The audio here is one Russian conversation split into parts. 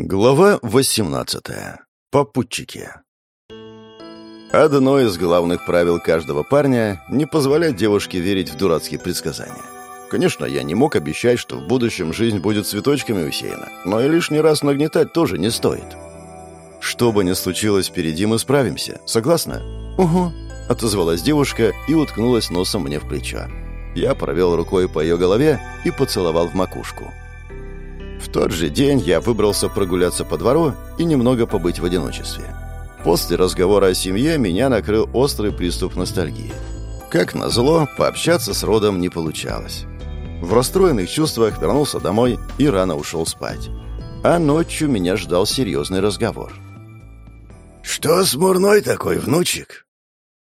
Глава 18. Попутчики. Одно из главных правил каждого парня — не позволять девушке верить в дурацкие предсказания. Конечно, я не мог обещать, что в будущем жизнь будет цветочками усеяна, но и лишний раз нагнетать тоже не стоит. Что бы ни случилось впереди, мы справимся. Согласна? «Угу», — отозвалась девушка и уткнулась носом мне в плечо. Я провел рукой по ее голове и поцеловал в макушку. В тот же день я выбрался прогуляться по двору и немного побыть в одиночестве. После разговора о семье меня накрыл острый приступ ностальгии. Как назло, пообщаться с родом не получалось. В расстроенных чувствах вернулся домой и рано ушел спать. А ночью меня ждал серьезный разговор. «Что смурной такой, внучек?»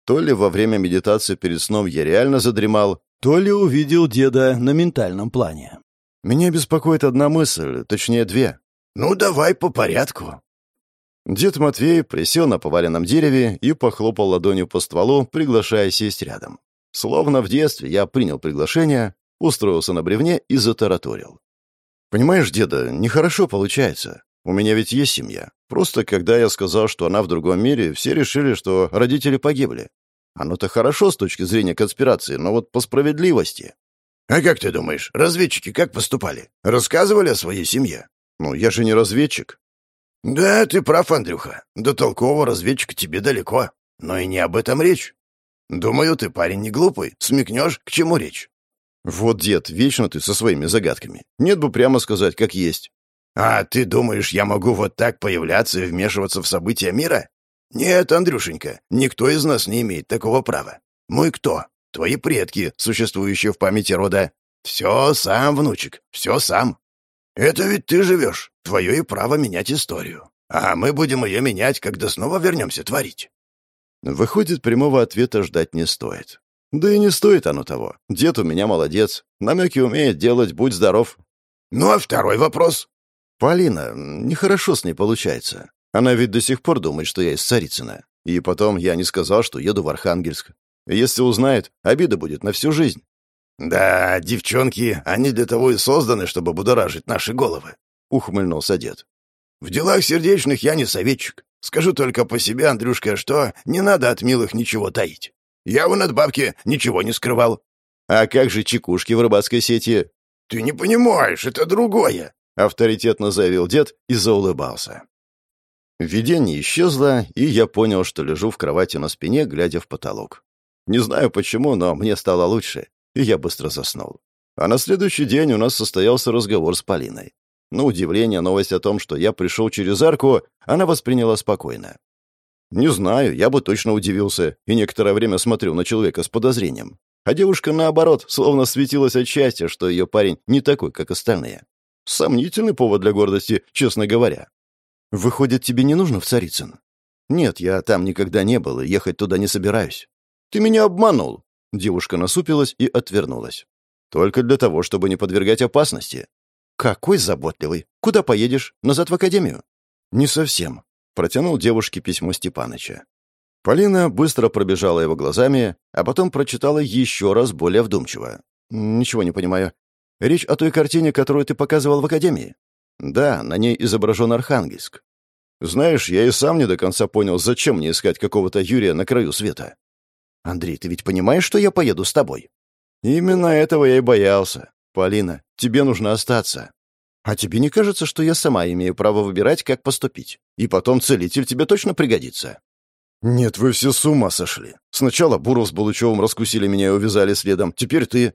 То ли во время медитации перед сном я реально задремал, то ли увидел деда на ментальном плане. Меня беспокоит одна мысль, точнее две. «Ну, давай по порядку». Дед Матвей присел на поваленном дереве и похлопал ладонью по стволу, приглашая сесть рядом. Словно в детстве я принял приглашение, устроился на бревне и затараторил. «Понимаешь, деда, нехорошо получается. У меня ведь есть семья. Просто когда я сказал, что она в другом мире, все решили, что родители погибли. Оно-то хорошо с точки зрения конспирации, но вот по справедливости. «А как ты думаешь, разведчики как поступали? Рассказывали о своей семье?» «Ну, я же не разведчик». «Да, ты прав, Андрюха. До толкового разведчика тебе далеко. Но и не об этом речь. Думаю, ты парень не глупый. Смекнешь, к чему речь». «Вот, дед, вечно ты со своими загадками. Нет бы прямо сказать, как есть». «А ты думаешь, я могу вот так появляться и вмешиваться в события мира? Нет, Андрюшенька, никто из нас не имеет такого права. Мы кто? Твои предки, существующие в памяти рода. Все сам, внучек, все сам. Это ведь ты живешь, твое и право менять историю. А мы будем ее менять, когда снова вернемся творить». Выходит, прямого ответа ждать не стоит. Да и не стоит оно того. Дед у меня молодец. Намеки умеет делать, будь здоров. Ну, а второй вопрос? Полина, нехорошо с ней получается. Она ведь до сих пор думает, что я из Царицына. И потом я не сказал, что еду в Архангельск. Если узнает, обида будет на всю жизнь. «Да, девчонки, они для того и созданы, чтобы будоражить наши головы», — ухмыльнулся дед. «В делах сердечных я не советчик. Скажу только по себе, Андрюшка, что не надо от милых ничего таить. Я вон от бабки ничего не скрывал». «А как же чекушки в рыбацкой сети?» «Ты не понимаешь, это другое», — авторитетно заявил дед и заулыбался. Видение исчезло, и я понял, что лежу в кровати на спине, глядя в потолок. Не знаю почему, но мне стало лучше, и я быстро заснул. А на следующий день у нас состоялся разговор с Полиной. На удивление, новость о том, что я пришел через арку, она восприняла спокойно. Не знаю, я бы точно удивился, и некоторое время смотрел на человека с подозрением. А девушка, наоборот, словно светилась от счастья, что ее парень не такой, как остальные. Сомнительный повод для гордости, честно говоря. «Выходит, тебе не нужно в Царицын?» «Нет, я там никогда не был и ехать туда не собираюсь. «Ты меня обманул!» Девушка насупилась и отвернулась. «Только для того, чтобы не подвергать опасности». «Какой заботливый! Куда поедешь? Назад в академию?» «Не совсем», — протянул девушке письмо Степаныча. Полина быстро пробежала его глазами, а потом прочитала еще раз более вдумчиво. «Ничего не понимаю. Речь о той картине, которую ты показывал в академии?» «Да, на ней изображен Архангельск. Знаешь, я и сам не до конца понял, зачем мне искать какого-то Юрия на краю света. «Андрей, ты ведь понимаешь, что я поеду с тобой?» «Именно этого я и боялся. Полина, тебе нужно остаться. А тебе не кажется, что я сама имею право выбирать, как поступить? И потом целитель тебе точно пригодится?» «Нет, вы все с ума сошли. Сначала Буров с Булычевым раскусили меня и увязали следом. Теперь ты...»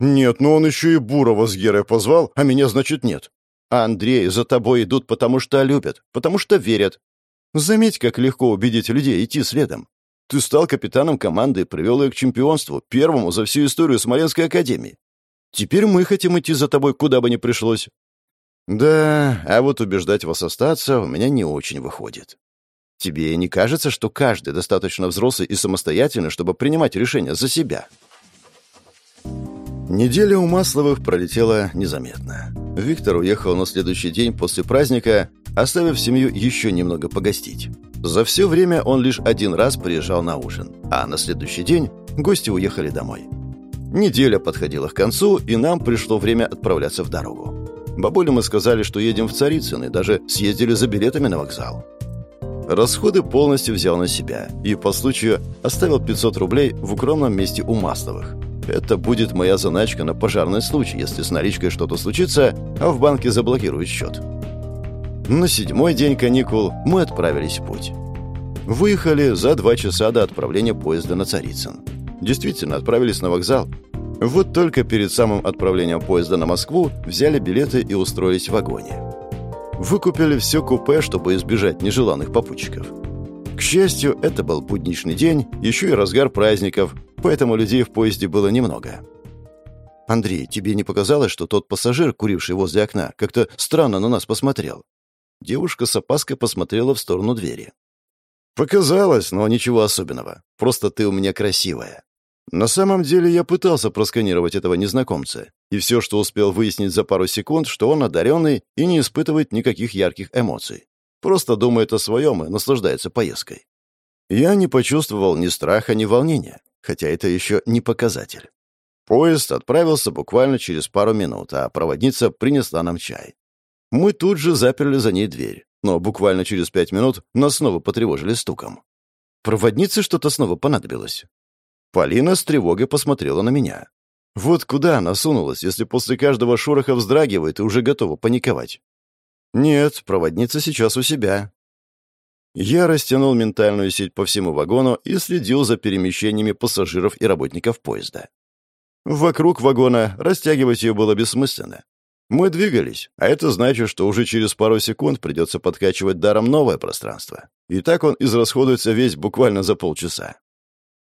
«Нет, но он еще и Бурова с Герой позвал, а меня, значит, нет. А Андрей за тобой идут, потому что любят, потому что верят. Заметь, как легко убедить людей идти следом. Ты стал капитаном команды и привел ее к чемпионству, первому за всю историю Смоленской академии. Теперь мы хотим идти за тобой, куда бы ни пришлось. Да, а вот убеждать вас остаться у меня не очень выходит. Тебе не кажется, что каждый достаточно взрослый и самостоятельный, чтобы принимать решения за себя? Неделя у Масловых пролетела незаметно. Виктор уехал на следующий день после праздника, оставив семью еще немного погостить. За все время он лишь один раз приезжал на ужин, а на следующий день гости уехали домой. Неделя подходила к концу, и нам пришло время отправляться в дорогу. Бабуле мы сказали, что едем в Царицын, и даже съездили за билетами на вокзал. Расходы полностью взял на себя и по случаю оставил 500 рублей в укромном месте у Масловых. Это будет моя заначка на пожарный случай, если с наличкой что-то случится, а в банке заблокируют счет. На седьмой день каникул мы отправились в путь. Выехали за два часа до отправления поезда на Царицын. Действительно, отправились на вокзал. Вот только перед самым отправлением поезда на Москву взяли билеты и устроились в вагоне. Выкупили все купе, чтобы избежать нежеланных попутчиков. К счастью, это был будничный день, еще и разгар праздников, поэтому людей в поезде было немного. «Андрей, тебе не показалось, что тот пассажир, куривший возле окна, как-то странно на нас посмотрел?» Девушка с опаской посмотрела в сторону двери. «Показалось, но ничего особенного. Просто ты у меня красивая». На самом деле я пытался просканировать этого незнакомца, и все, что успел выяснить за пару секунд, что он одаренный и не испытывает никаких ярких эмоций. Просто думает о своем и наслаждается поездкой. Я не почувствовал ни страха, ни волнения, хотя это еще не показатель. Поезд отправился буквально через пару минут, а проводница принесла нам чай. Мы тут же заперли за ней дверь, но буквально через пять минут нас снова потревожили стуком. Проводнице что-то снова понадобилось. Полина с тревогой посмотрела на меня. Вот куда она сунулась, если после каждого шороха вздрагивает и уже готова паниковать? Нет, проводница сейчас у себя. Я растянул ментальную сеть по всему вагону и следил за перемещениями пассажиров и работников поезда. Вокруг вагона растягивать ее было бессмысленно. Мы двигались, а это значит, что уже через пару секунд придется подкачивать даром новое пространство. И так он израсходуется весь буквально за полчаса.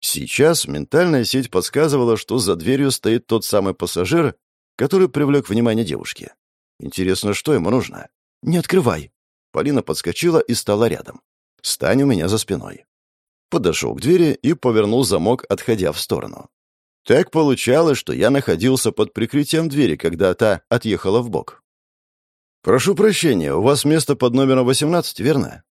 Сейчас ментальная сеть подсказывала, что за дверью стоит тот самый пассажир, который привлек внимание девушки. Интересно, что ему нужно? «Не открывай!» Полина подскочила и стала рядом. «Стань у меня за спиной». Подошел к двери и повернул замок, отходя в сторону. Так получалось, что я находился под прикрытием двери, когда та отъехала в бок. «Прошу прощения, у вас место под номером 18, верно?»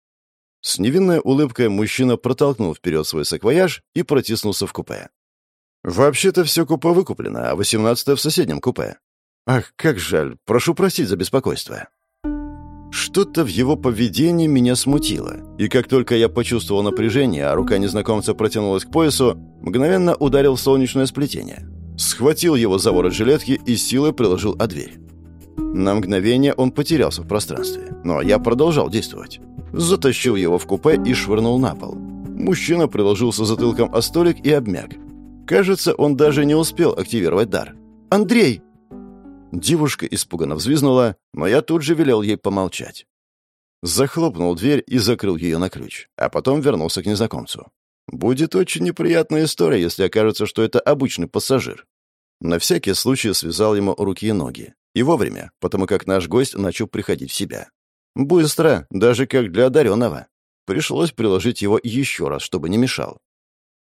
С невинной улыбкой мужчина протолкнул вперед свой саквояж и протиснулся в купе. «Вообще-то все купе выкуплено, а восемнадцатое в соседнем купе. Ах, как жаль, прошу простить за беспокойство». Что-то в его поведении меня смутило, и как только я почувствовал напряжение, а рука незнакомца протянулась к поясу, мгновенно ударил в солнечное сплетение. Схватил его за ворот жилетки и силой приложил о дверь. На мгновение он потерялся в пространстве, но я продолжал действовать затащил его в купе и швырнул на пол. Мужчина приложился затылком о столик и обмяк. Кажется, он даже не успел активировать дар. «Андрей!» Девушка испуганно взвизнула, но я тут же велел ей помолчать. Захлопнул дверь и закрыл ее на ключ, а потом вернулся к незнакомцу. Будет очень неприятная история, если окажется, что это обычный пассажир. На всякий случай связал ему руки и ноги. И вовремя, потому как наш гость начал приходить в себя. Быстро, даже как для одаренного. Пришлось приложить его еще раз, чтобы не мешал.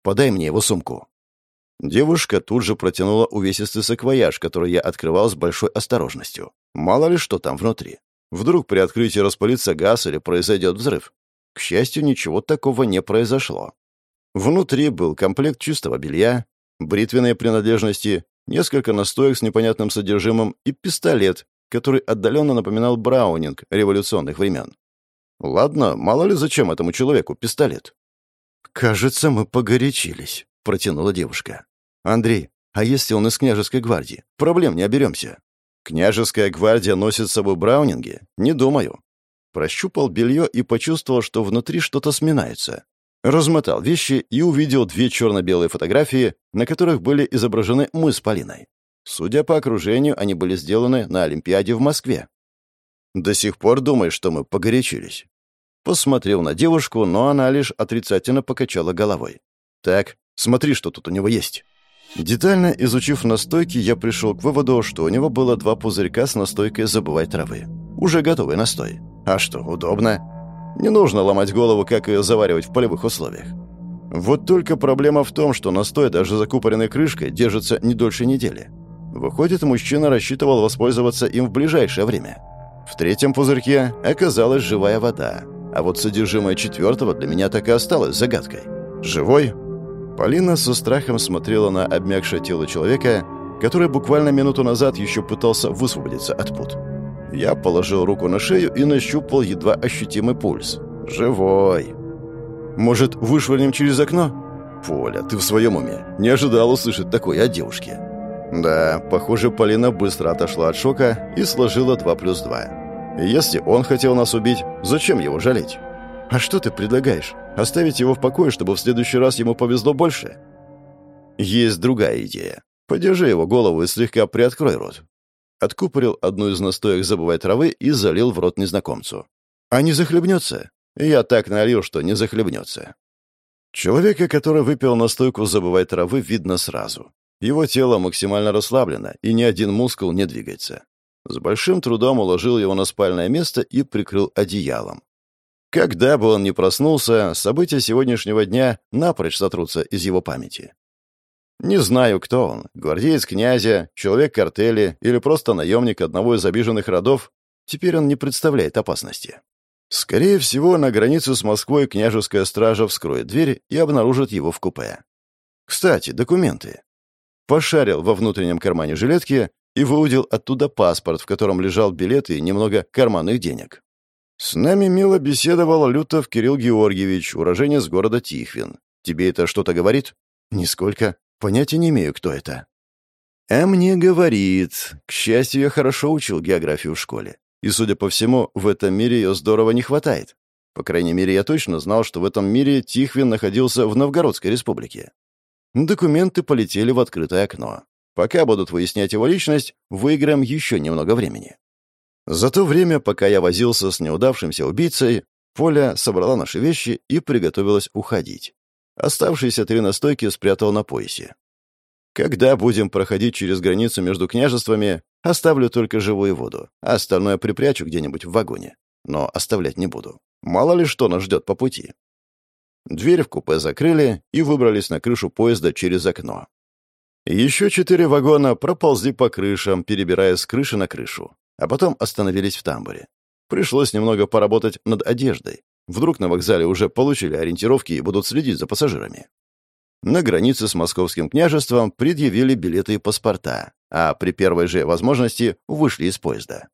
«Подай мне его сумку». Девушка тут же протянула увесистый саквояж, который я открывал с большой осторожностью. Мало ли что там внутри. Вдруг при открытии распалится газ или произойдет взрыв. К счастью, ничего такого не произошло. Внутри был комплект чистого белья, бритвенные принадлежности, несколько настоек с непонятным содержимым и пистолет, который отдаленно напоминал Браунинг революционных времен. Ладно, мало ли зачем этому человеку пистолет. «Кажется, мы погорячились», — протянула девушка. «Андрей, а если он из княжеской гвардии? Проблем не оберемся». «Княжеская гвардия носит с собой Браунинги? Не думаю». Прощупал белье и почувствовал, что внутри что-то сминается. Размотал вещи и увидел две черно-белые фотографии, на которых были изображены мы с Полиной. Судя по окружению, они были сделаны на Олимпиаде в Москве. До сих пор думаешь, что мы погорячились. Посмотрел на девушку, но она лишь отрицательно покачала головой. Так, смотри, что тут у него есть. Детально изучив настойки, я пришел к выводу, что у него было два пузырька с настойкой «Забывай травы». Уже готовый настой. А что, удобно? Не нужно ломать голову, как ее заваривать в полевых условиях. Вот только проблема в том, что настой даже закупоренной крышкой держится не дольше недели. Выходит, мужчина рассчитывал воспользоваться им в ближайшее время. В третьем пузырьке оказалась живая вода, а вот содержимое четвертого для меня так и осталось загадкой. «Живой?» Полина со страхом смотрела на обмякшее тело человека, который буквально минуту назад еще пытался высвободиться от пут. Я положил руку на шею и нащупал едва ощутимый пульс. «Живой!» «Может, вышвырнем через окно?» «Поля, ты в своем уме? Не ожидал услышать такое от девушки». Да, похоже, Полина быстро отошла от шока и сложила 2 плюс 2. Если он хотел нас убить, зачем его жалеть? А что ты предлагаешь? Оставить его в покое, чтобы в следующий раз ему повезло больше? Есть другая идея. Подержи его голову и слегка приоткрой рот. Откупорил одну из настоек забывай травы и залил в рот незнакомцу. А не захлебнется? Я так налил, что не захлебнется. Человека, который выпил настойку забывай травы, видно сразу. Его тело максимально расслаблено, и ни один мускул не двигается. С большим трудом уложил его на спальное место и прикрыл одеялом. Когда бы он ни проснулся, события сегодняшнего дня напрочь сотрутся из его памяти. Не знаю, кто он, гвардеец князя, человек картели или просто наемник одного из обиженных родов, теперь он не представляет опасности. Скорее всего, на границу с Москвой княжеская стража вскроет дверь и обнаружит его в купе. Кстати, документы. Пошарил во внутреннем кармане жилетки и выудил оттуда паспорт, в котором лежал билет и немного карманных денег. С нами мило беседовал Лютов Кирилл Георгиевич, уроженец города Тихвин. Тебе это что-то говорит? Нисколько. Понятия не имею, кто это. А мне говорит. К счастью, я хорошо учил географию в школе. И, судя по всему, в этом мире ее здорово не хватает. По крайней мере, я точно знал, что в этом мире Тихвин находился в Новгородской республике. Документы полетели в открытое окно. Пока будут выяснять его личность, выиграем еще немного времени. За то время, пока я возился с неудавшимся убийцей, Поля собрала наши вещи и приготовилась уходить. Оставшиеся три настойки спрятал на поясе. Когда будем проходить через границу между княжествами, оставлю только живую воду, а остальное припрячу где-нибудь в вагоне. Но оставлять не буду. Мало ли что нас ждет по пути. Дверь в купе закрыли и выбрались на крышу поезда через окно. Еще четыре вагона проползли по крышам, перебирая с крыши на крышу, а потом остановились в тамбуре. Пришлось немного поработать над одеждой. Вдруг на вокзале уже получили ориентировки и будут следить за пассажирами. На границе с московским княжеством предъявили билеты и паспорта, а при первой же возможности вышли из поезда.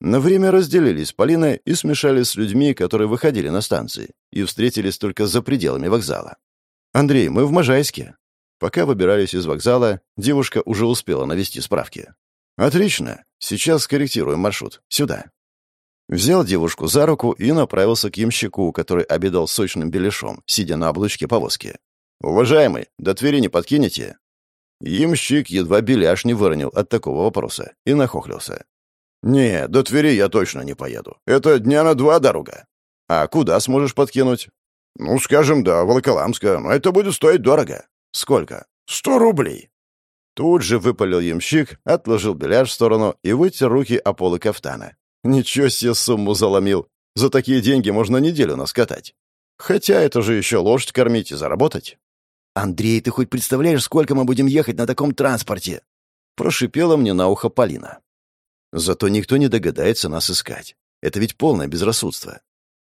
На время разделились с Полиной и смешались с людьми, которые выходили на станции, и встретились только за пределами вокзала. «Андрей, мы в Можайске». Пока выбирались из вокзала, девушка уже успела навести справки. «Отлично. Сейчас скорректируем маршрут. Сюда». Взял девушку за руку и направился к ямщику, который обедал сочным беляшом, сидя на облучке повозки. «Уважаемый, до Твери не подкинете?» Ямщик едва беляш не выронил от такого вопроса и нахохлился. «Не, до Твери я точно не поеду. Это дня на два дорога. А куда сможешь подкинуть?» «Ну, скажем, до Волоколамска, но это будет стоить дорого». «Сколько?» «Сто рублей». Тут же выпалил ямщик, отложил беляш в сторону и вытер руки о полы кафтана. «Ничего себе сумму заломил. За такие деньги можно неделю наскатать. Хотя это же еще лошадь кормить и заработать». «Андрей, ты хоть представляешь, сколько мы будем ехать на таком транспорте?» Прошипела мне на ухо Полина. «Зато никто не догадается нас искать. Это ведь полное безрассудство.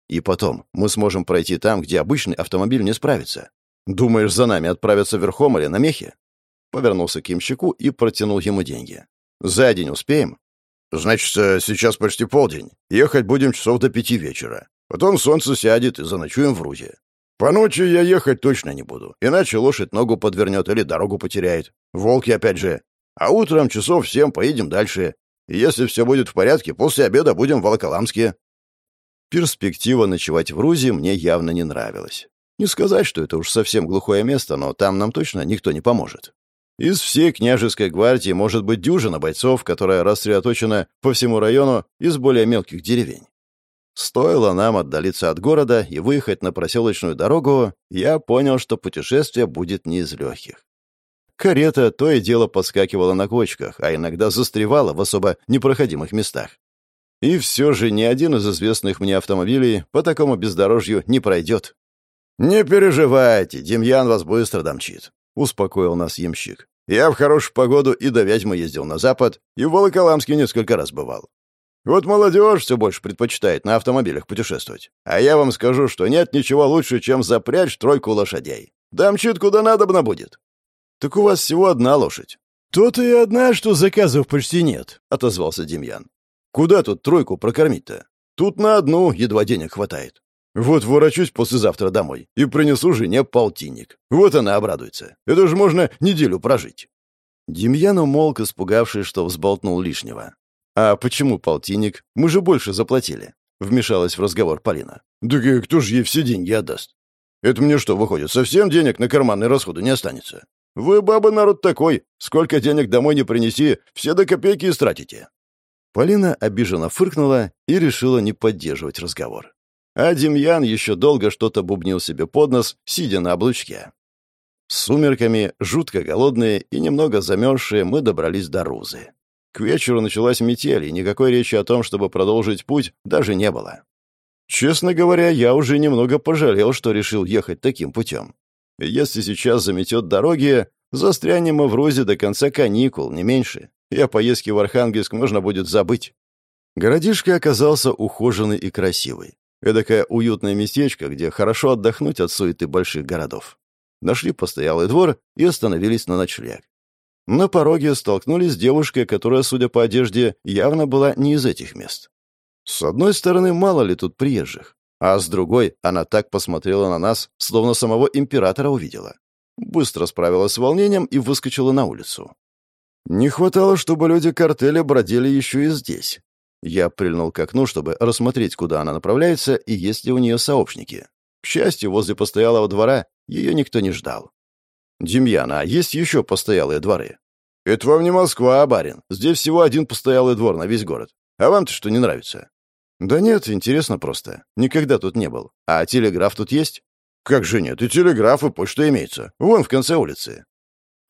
И потом, мы сможем пройти там, где обычный автомобиль не справится. Думаешь, за нами отправятся верхом или на мехе?» Повернулся к имщику и протянул ему деньги. «За день успеем?» «Значит, сейчас почти полдень. Ехать будем часов до пяти вечера. Потом солнце сядет и заночуем в Рузе. По ночи я ехать точно не буду, иначе лошадь ногу подвернет или дорогу потеряет. Волки опять же. А утром часов в семь поедем дальше. И если все будет в порядке, после обеда будем в Волоколамске». Перспектива ночевать в Рузе мне явно не нравилась. Не сказать, что это уж совсем глухое место, но там нам точно никто не поможет. Из всей княжеской гвардии может быть дюжина бойцов, которая рассредоточена по всему району из более мелких деревень. Стоило нам отдалиться от города и выехать на проселочную дорогу, я понял, что путешествие будет не из легких. Карета то и дело подскакивала на кочках, а иногда застревала в особо непроходимых местах. И все же ни один из известных мне автомобилей по такому бездорожью не пройдет. «Не переживайте, Демьян вас быстро домчит», — успокоил нас ямщик. «Я в хорошую погоду и до Вязьмы ездил на запад, и в Волоколамске несколько раз бывал. Вот молодежь все больше предпочитает на автомобилях путешествовать. А я вам скажу, что нет ничего лучше, чем запрячь тройку лошадей. Дамчит куда надобно будет. Так у вас всего одна лошадь. То-то и одна, что заказов почти нет, отозвался Демьян. Куда тут тройку прокормить-то? Тут на одну едва денег хватает. Вот ворочусь послезавтра домой и принесу жене полтинник. Вот она обрадуется. Это же можно неделю прожить». Демьян умолк, испугавшись, что взболтнул лишнего. «А почему полтинник? Мы же больше заплатили», — вмешалась в разговор Полина. «Да кто же ей все деньги отдаст? Это мне что, выходит, совсем денег на карманные расходы не останется? Вы, баба, народ такой. Сколько денег домой не принеси, все до копейки истратите». Полина обиженно фыркнула и решила не поддерживать разговор. А Демьян еще долго что-то бубнил себе под нос, сидя на облучке. С сумерками, жутко голодные и немного замерзшие, мы добрались до Рузы. К вечеру началась метель, и никакой речи о том, чтобы продолжить путь, даже не было. Честно говоря, я уже немного пожалел, что решил ехать таким путем. Если сейчас заметет дороги, застрянем мы в Рузе до конца каникул, не меньше. И о поездке в Архангельск можно будет забыть. Городишко оказался ухоженный и красивый. Эдакое уютное местечко, где хорошо отдохнуть от суеты больших городов. Нашли постоялый двор и остановились на ночлег. На пороге столкнулись с девушкой, которая, судя по одежде, явно была не из этих мест. С одной стороны, мало ли тут приезжих, а с другой она так посмотрела на нас, словно самого императора увидела. Быстро справилась с волнением и выскочила на улицу. Не хватало, чтобы люди картеля бродили еще и здесь. Я прильнул к окну, чтобы рассмотреть, куда она направляется и есть ли у нее сообщники. К счастью, возле постоялого двора ее никто не ждал. «Демьян, а есть еще постоялые дворы?» «Это вам не Москва, барин. Здесь всего один постоялый двор на весь город. А вам-то что не нравится?» «Да нет, интересно просто. Никогда тут не был. А телеграф тут есть?» «Как же нет? И телеграф, и почта имеется. Вон в конце улицы».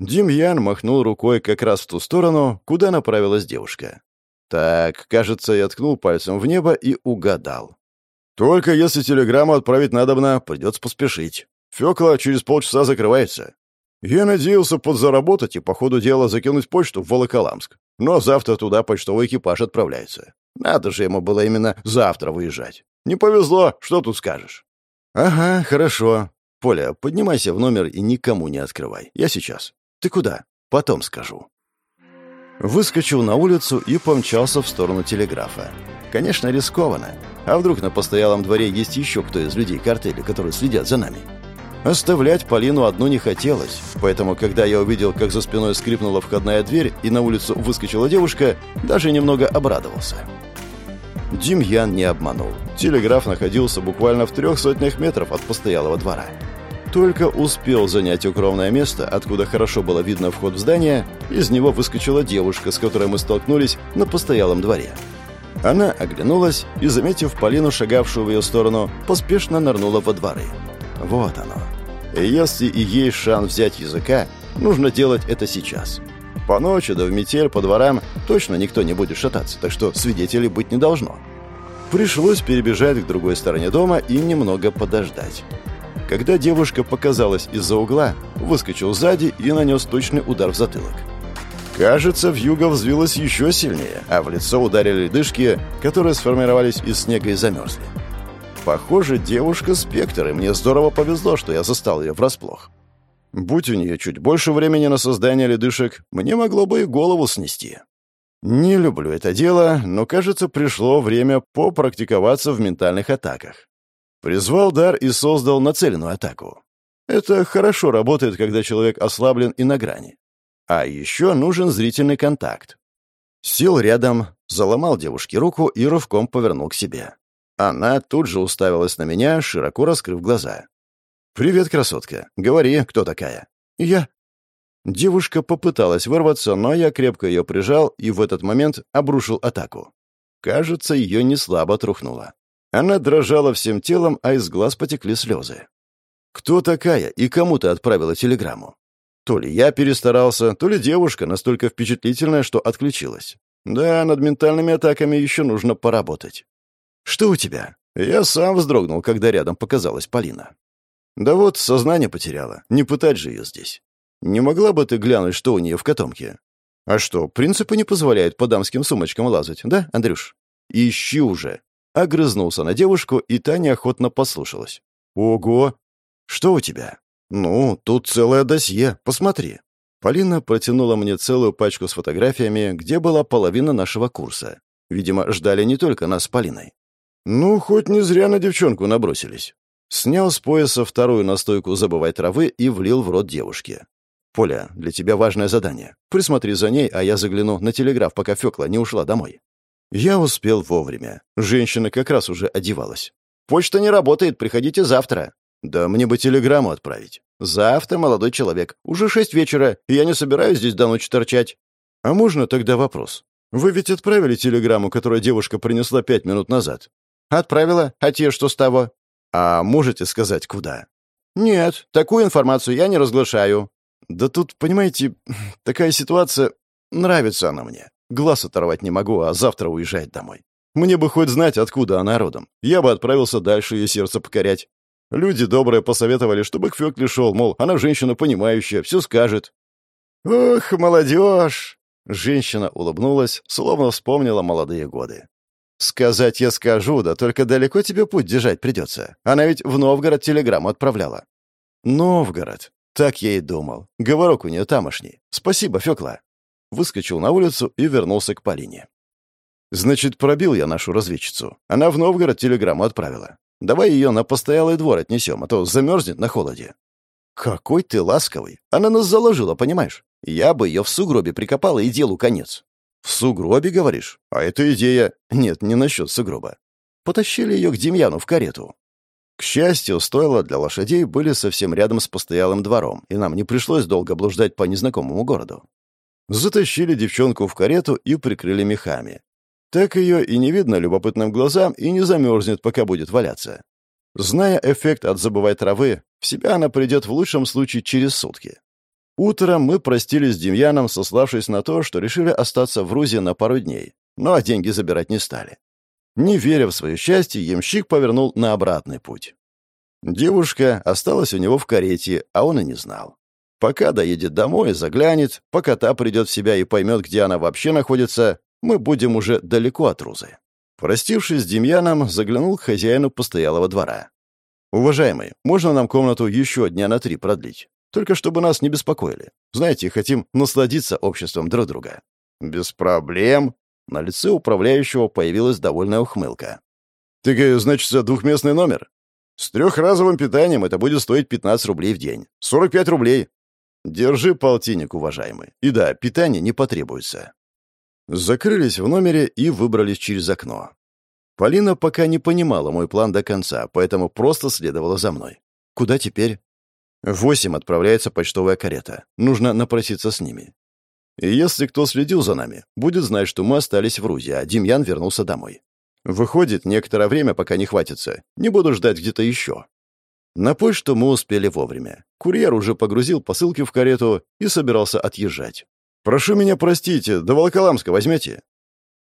Демьян махнул рукой как раз в ту сторону, куда направилась девушка. Так, кажется, я ткнул пальцем в небо и угадал. «Только если телеграмму отправить надобно, придется поспешить. Фёкла через полчаса закрывается. Я надеялся подзаработать и по ходу дела закинуть почту в Волоколамск. Но завтра туда почтовый экипаж отправляется. Надо же ему было именно завтра выезжать. Не повезло, что тут скажешь? Ага, хорошо. Поля, поднимайся в номер и никому не открывай. Я сейчас. Ты куда? Потом скажу. Выскочил на улицу и помчался в сторону телеграфа. Конечно, рискованно. А вдруг на постоялом дворе есть еще кто из людей картеля, которые следят за нами? Оставлять Полину одну не хотелось, поэтому, когда я увидел, как за спиной скрипнула входная дверь и на улицу выскочила девушка, даже немного обрадовался. Демьян не обманул. Телеграф находился буквально в трех сотнях метров от постоялого двора. Только успел занять укромное место, откуда хорошо было видно вход в здание, из него выскочила девушка, с которой мы столкнулись на постоялом дворе. Она оглянулась и, заметив Полину, шагавшую в ее сторону, поспешно нырнула во дворы. Вот оно. Если и есть шанс взять языка, нужно делать это сейчас. По ночи да в метель по дворам точно никто не будет шататься, так что свидетелей быть не должно. Пришлось перебежать к другой стороне дома и немного подождать. Когда девушка показалась из-за угла, выскочил сзади и нанес точный удар в затылок. Кажется, вьюга взвилась еще сильнее, а в лицо ударили ледышки, которые сформировались из снега и замерзли. Похоже, девушка спектр, и мне здорово повезло, что я застал ее врасплох. Будь у нее чуть больше времени на создание ледышек, мне могло бы и голову снести. Не люблю это дело, но, кажется, пришло время попрактиковаться в ментальных атаках. Призвал дар и создал нацеленную атаку. Это хорошо работает, когда человек ослаблен и на грани. А еще нужен зрительный контакт. Сел рядом, заломал девушке руку и рывком повернул к себе. Она тут же уставилась на меня, широко раскрыв глаза. «Привет, красотка. Говори, кто такая?» «Я». Девушка попыталась вырваться, но я крепко ее прижал и в этот момент обрушил атаку. Кажется, ее не слабо трухнуло. Она дрожала всем телом, а из глаз потекли слезы. «Кто такая и кому ты отправила телеграмму?» То ли я перестарался, то ли девушка настолько впечатлительная, что отключилась. Да, над ментальными атаками еще нужно поработать. «Что у тебя?» Я сам вздрогнул, когда рядом показалась Полина. «Да вот, сознание потеряла. Не пытать же ее здесь. Не могла бы ты глянуть, что у нее в котомке?» «А что, принципы не позволяют по дамским сумочкам лазать, да, Андрюш?» «Ищи уже!» Огрызнулся на девушку, и та неохотно послушалась. «Ого! Что у тебя?» «Ну, тут целое досье. Посмотри». Полина протянула мне целую пачку с фотографиями, где была половина нашего курса. Видимо, ждали не только нас с Полиной. Ну, хоть не зря на девчонку набросились. Снял с пояса вторую настойку «Забывай травы» и влил в рот девушке. «Поля, для тебя важное задание. Присмотри за ней, а я загляну на телеграф, пока Фёкла не ушла домой». Я успел вовремя. Женщина как раз уже одевалась. «Почта не работает, приходите завтра». «Да мне бы телеграмму отправить». «Завтра, молодой человек. Уже шесть вечера, и я не собираюсь здесь до ночи торчать». «А можно тогда вопрос? Вы ведь отправили телеграмму, которую девушка принесла пять минут назад?» «Отправила. А те что с того?» «А можете сказать, куда?» «Нет, такую информацию я не разглашаю». «Да тут, понимаете, такая ситуация... Нравится она мне. Глаз оторвать не могу, а завтра уезжать домой. Мне бы хоть знать, откуда она родом. Я бы отправился дальше ее сердце покорять. Люди добрые посоветовали, чтобы к Фёкле шел, мол, она женщина понимающая, все скажет. «Ох, молодежь!» Женщина улыбнулась, словно вспомнила молодые годы. «Сказать я скажу, да только далеко тебе путь держать придется. Она ведь в Новгород телеграмму отправляла». «Новгород. Так я и думал. Говорок у нее тамошний. Спасибо, Фёкла» выскочил на улицу и вернулся к Полине. «Значит, пробил я нашу разведчицу. Она в Новгород телеграмму отправила. Давай ее на постоялый двор отнесем, а то замерзнет на холоде». «Какой ты ласковый! Она нас заложила, понимаешь? Я бы ее в сугробе прикопала и делу конец». «В сугробе, говоришь? А это идея...» «Нет, не насчет сугроба. Потащили ее к Демьяну в карету. К счастью, стойла для лошадей были совсем рядом с постоялым двором, и нам не пришлось долго блуждать по незнакомому городу. Затащили девчонку в карету и прикрыли мехами. Так ее и не видно любопытным глазам и не замерзнет, пока будет валяться. Зная эффект от забывай травы, в себя она придет в лучшем случае через сутки. Утром мы простились с Демьяном, сославшись на то, что решили остаться в Рузе на пару дней, но а деньги забирать не стали. Не веря в свое счастье, ямщик повернул на обратный путь. Девушка осталась у него в карете, а он и не знал. Пока доедет домой, заглянет, пока та придет в себя и поймет, где она вообще находится, мы будем уже далеко от Рузы. Простившись с Демьяном, заглянул к хозяину постоялого двора. «Уважаемый, можно нам комнату еще дня на три продлить? Только чтобы нас не беспокоили. Знаете, хотим насладиться обществом друг друга». «Без проблем». На лице управляющего появилась довольная ухмылка. «Ты, значит, за двухместный номер?» «С трехразовым питанием это будет стоить 15 рублей в день. 45 рублей. Держи полтинник, уважаемый. И да, питание не потребуется. Закрылись в номере и выбрались через окно. Полина пока не понимала мой план до конца, поэтому просто следовала за мной. Куда теперь? Восемь отправляется почтовая карета. Нужно напроситься с ними. И если кто следил за нами, будет знать, что мы остались в Рузе, а Демьян вернулся домой. Выходит, некоторое время, пока не хватится. Не буду ждать где-то еще. На почту мы успели вовремя. Курьер уже погрузил посылки в карету и собирался отъезжать. «Прошу меня простить, до Волоколамска возьмете?»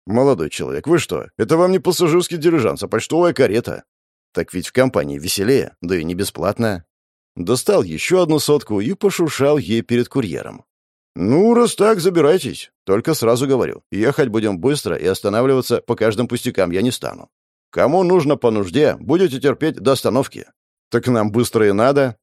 «Молодой человек, вы что? Это вам не пассажирский дирижанс, а почтовая карета». «Так ведь в компании веселее, да и не бесплатно». Достал еще одну сотку и пошуршал ей перед курьером. «Ну, раз так, забирайтесь. Только сразу говорю, ехать будем быстро и останавливаться по каждым пустякам я не стану. Кому нужно по нужде, будете терпеть до остановки. Так нам быстро и надо.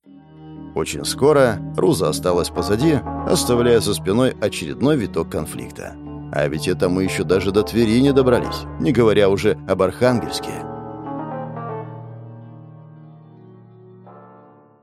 Очень скоро Руза осталась позади, оставляя за спиной очередной виток конфликта. А ведь это мы еще даже до Твери не добрались, не говоря уже об Архангельске.